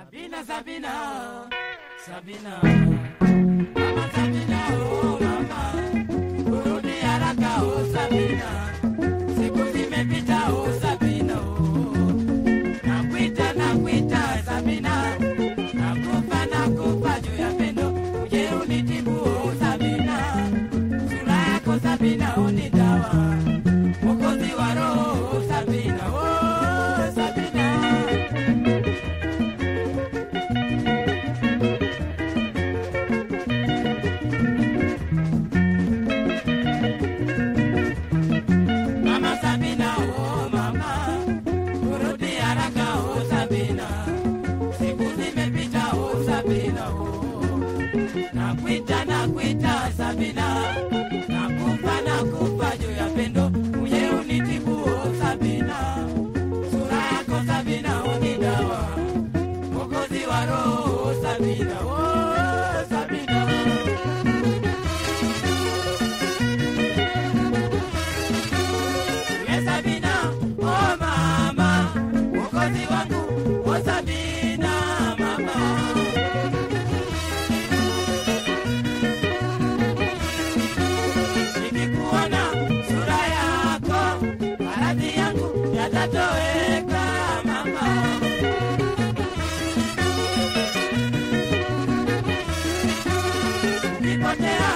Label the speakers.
Speaker 1: Sabina, Sabina, Sabina. Sabina. viongozi wangu Wasabina mama. Nikikuona sura yako maradhi yangu yatatoweka mama. Nipotea